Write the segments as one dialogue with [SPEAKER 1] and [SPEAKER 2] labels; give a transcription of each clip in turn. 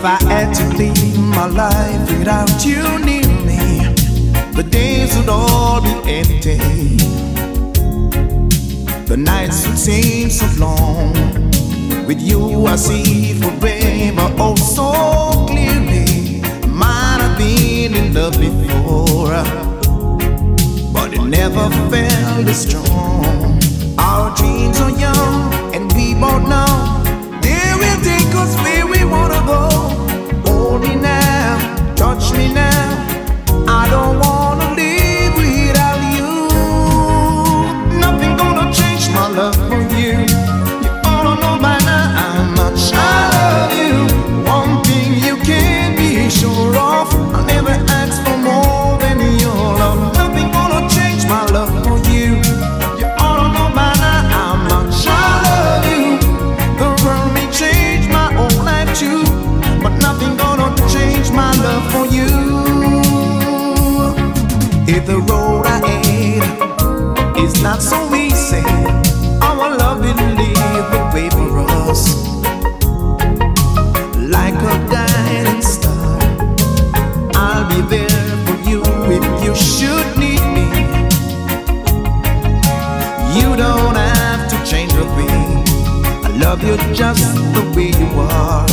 [SPEAKER 1] If I had to live my life without you near me, the days would all be empty. The nights would seem so long. With you, I see forever oh so clearly. Might have been in love before, but it never felt as strong. Our dreams are young, and we both know they will take us. not so easy. Our love did leave a way for like a dying star. I'll be there for you if you should need me. You don't have to change a thing. I love you just the way you are.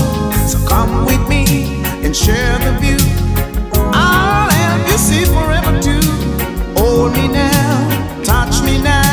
[SPEAKER 1] So come with me and share the view. I'll help you see forever too. caminar.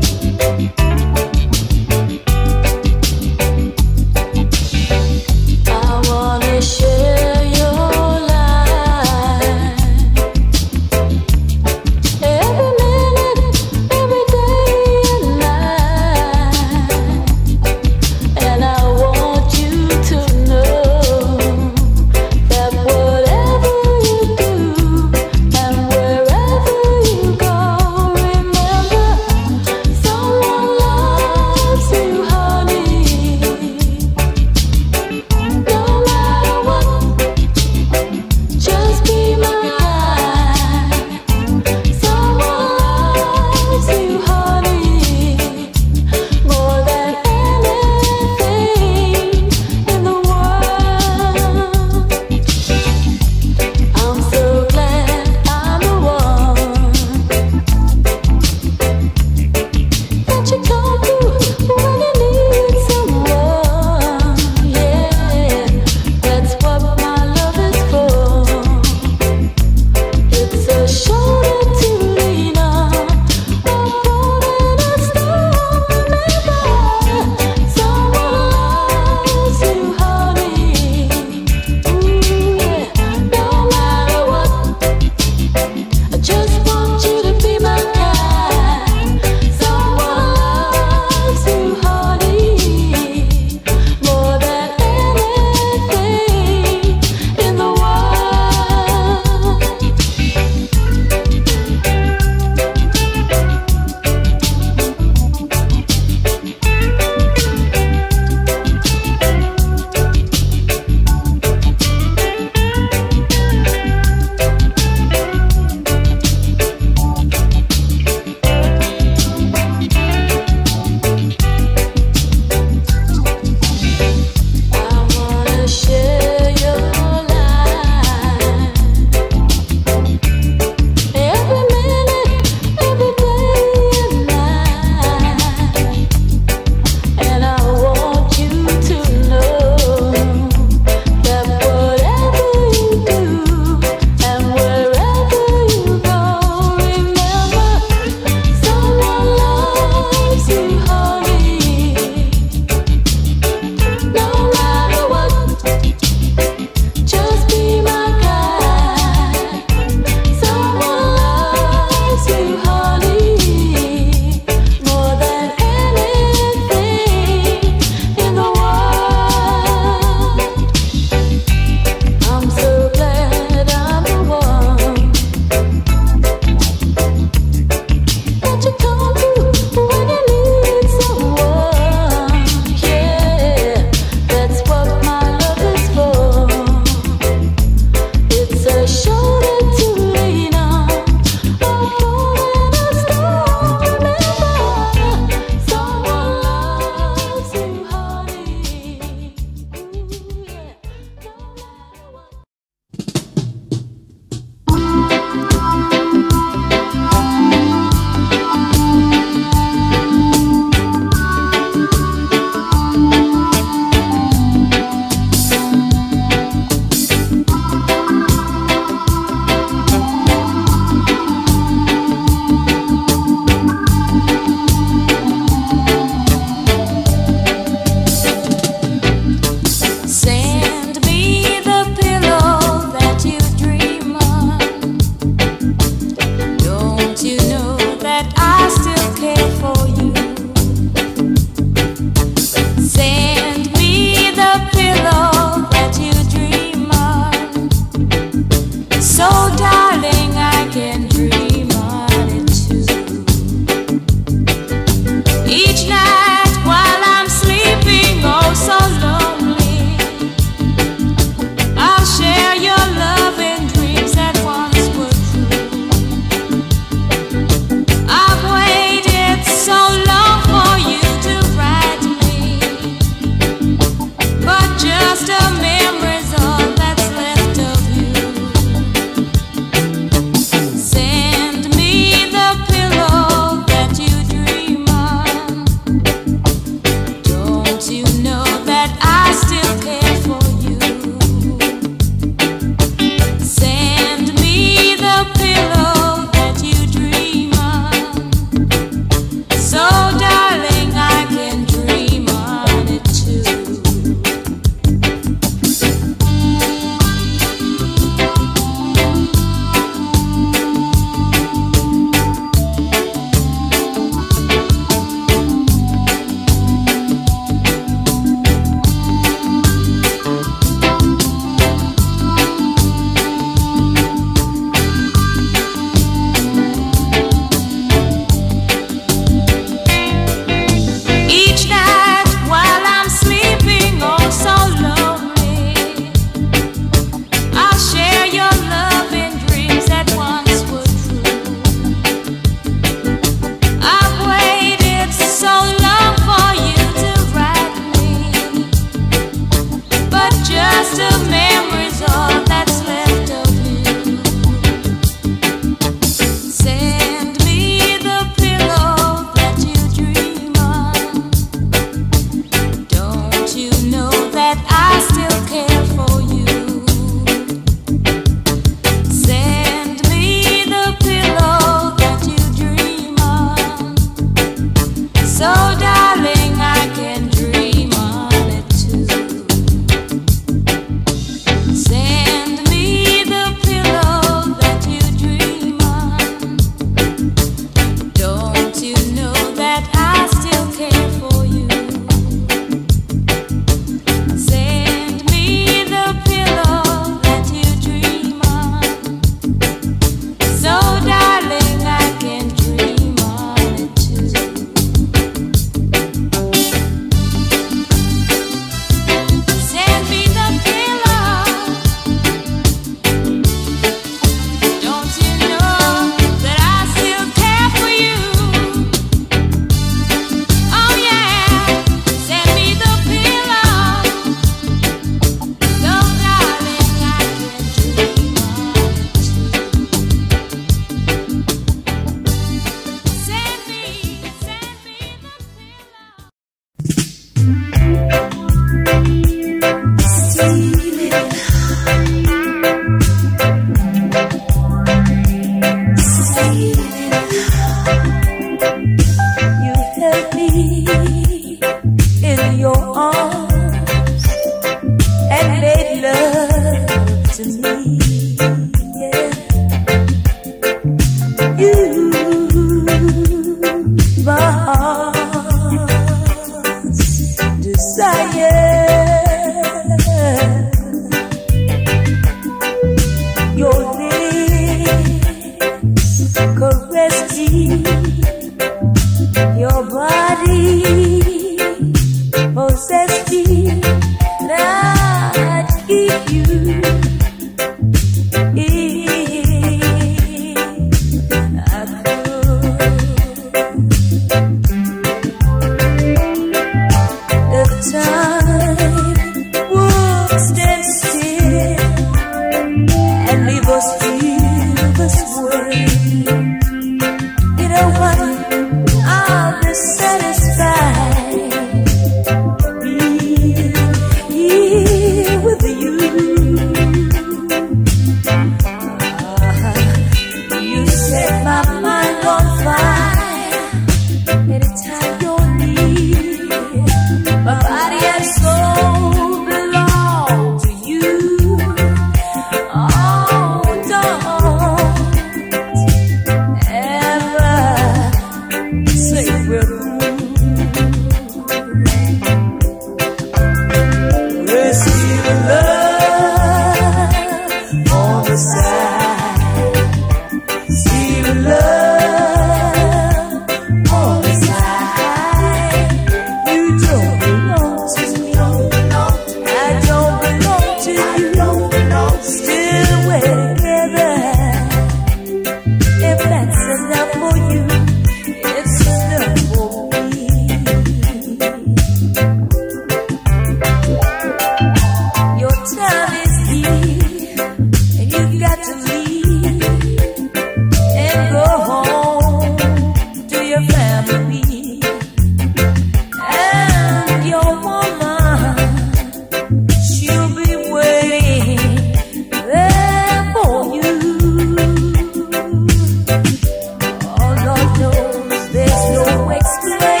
[SPEAKER 1] explain.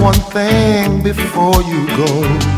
[SPEAKER 1] one thing before you
[SPEAKER 2] go.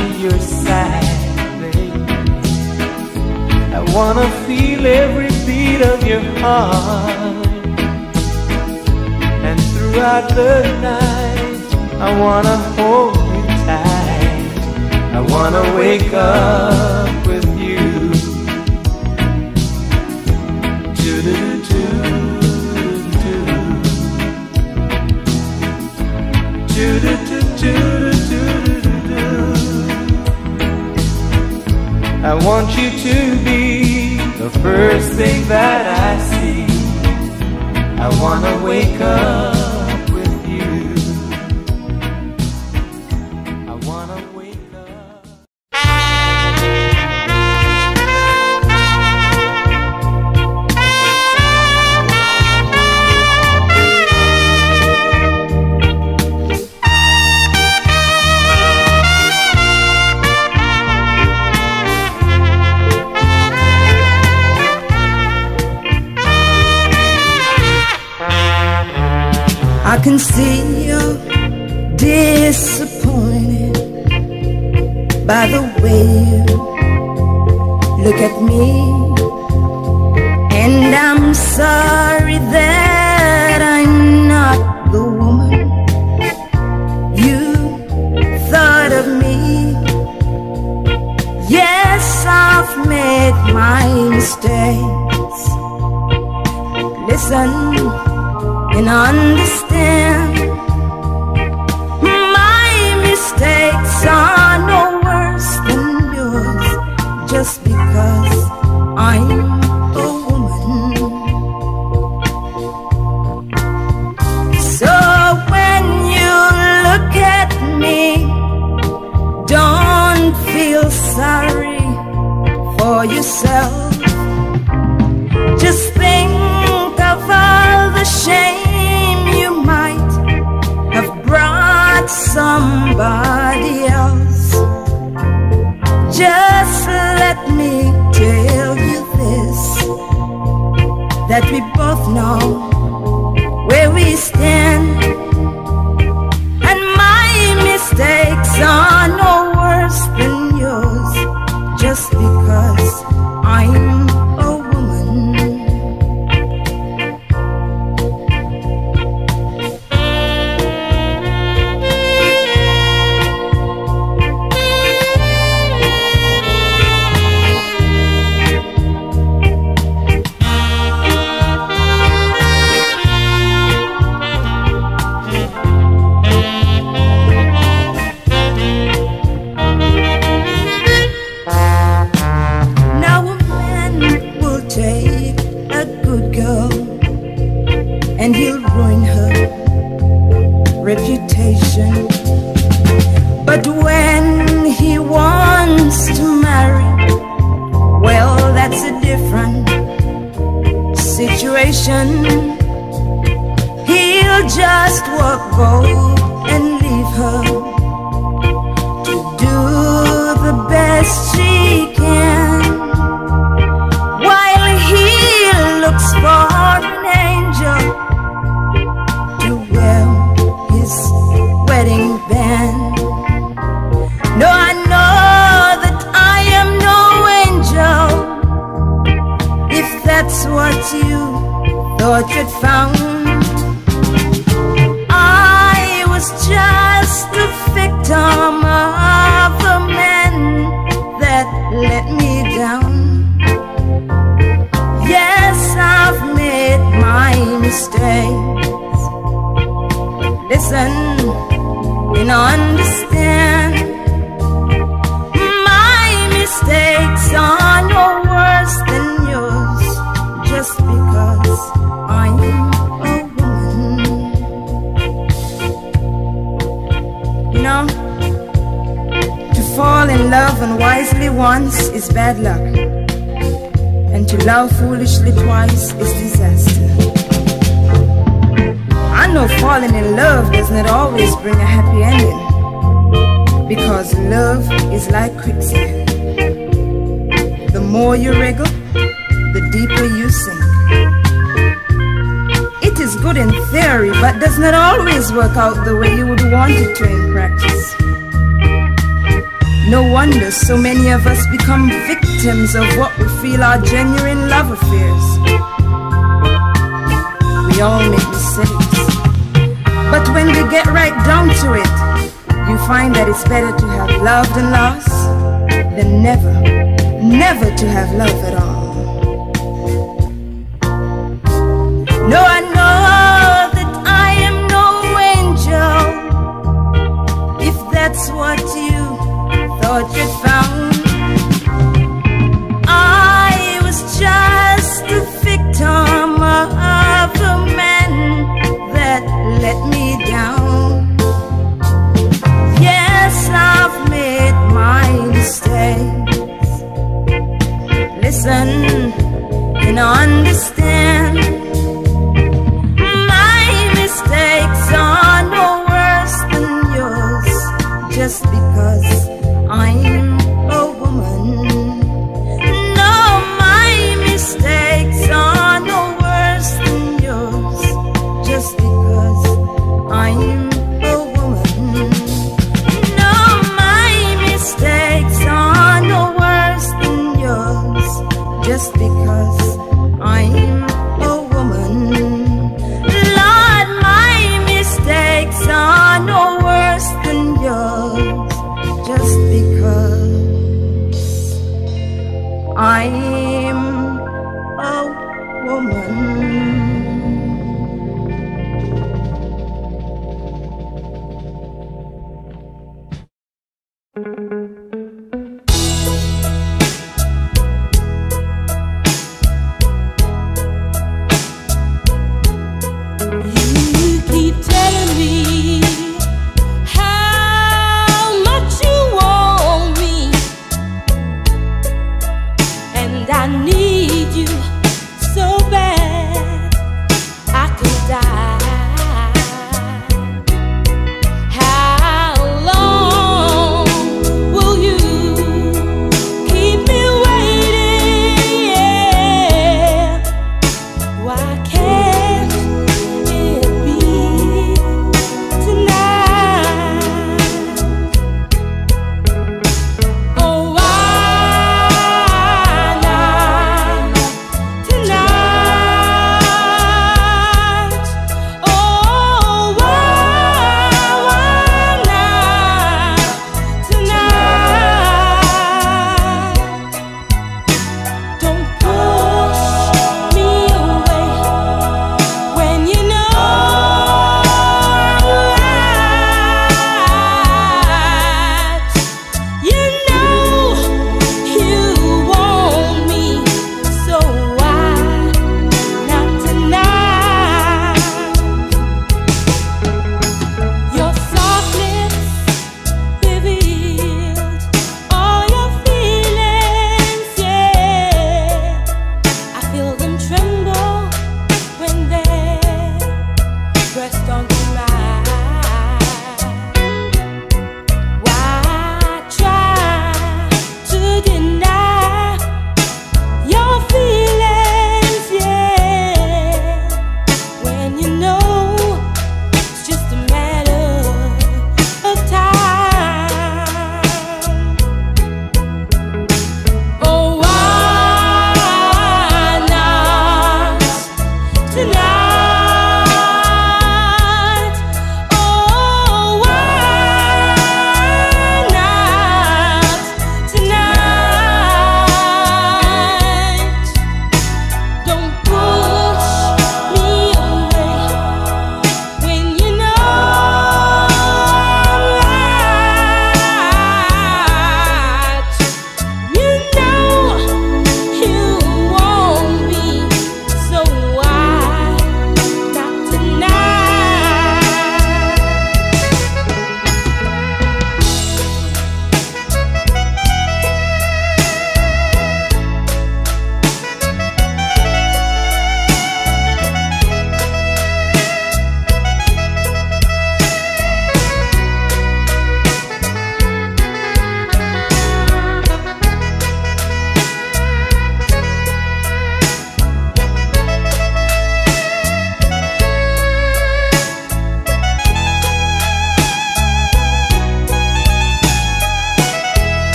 [SPEAKER 2] your side, baby. I wanna feel every beat of your heart. And throughout the night, I wanna hold you tight. I wanna wake up that we both
[SPEAKER 3] know. is bad luck, and to love foolishly twice is disaster. I
[SPEAKER 4] know falling in love does not always bring a happy ending, because love is like quicksand. The more you wriggle, the deeper
[SPEAKER 1] you sink. It is good in theory, but does not always work out the way you would want it to in practice. No wonder so many of us become victims of what we feel are genuine love affairs. We all make mistakes. But when we get right down to it, you find that it's better to have loved and lost than never, never to have love at all.